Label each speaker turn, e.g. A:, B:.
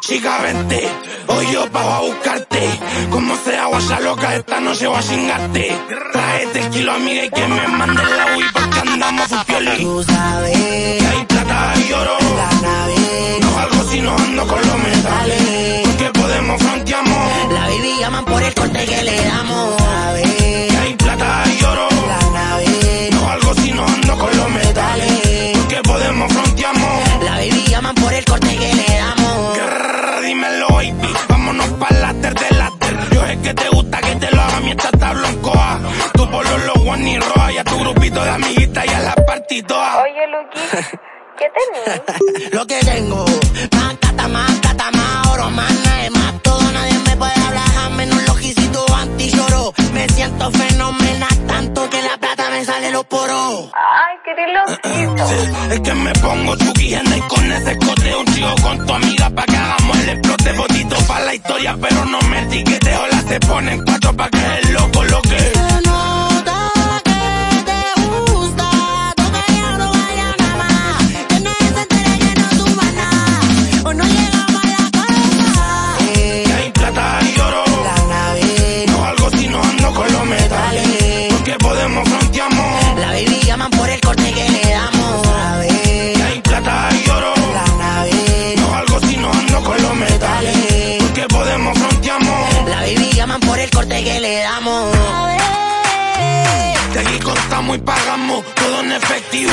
A: chica, vente, hoy yo pago a buscarte. Como sea, guaya loca, esta noche voy a chingarte. Tráete el kilo, amiga, y que me mande la Wii porque andamos fupioli.
B: Tú sabes. Por el corte que le damos.
A: Grrr, dímelo, baby. Vámonos pa' la de la Yo sé que te gusta que te lo haga mientras está blancoa. Tu polo los one y roja y a tu grupito de amiguitas y a la partitoa.
C: Oye, Luqui, ¿qué tenés?
B: Lo que tengo, más cata, más cata, más oro, más nada, más
C: Ay, qué loquito.
A: Es que me pongo chuki y con ese escote un chico con tu amiga pa' que hagamos el explote. Botito pa' la historia pero no me etiquete hola se ponen cuatro pa' que el
B: corte que le damos.
A: de aquí contamos y pagamos todo en efectivo